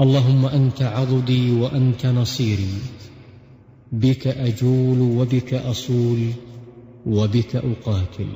اللهم أنت عضدي وأنت نصيري. بك أجول وبك أصول وبك أقاتل.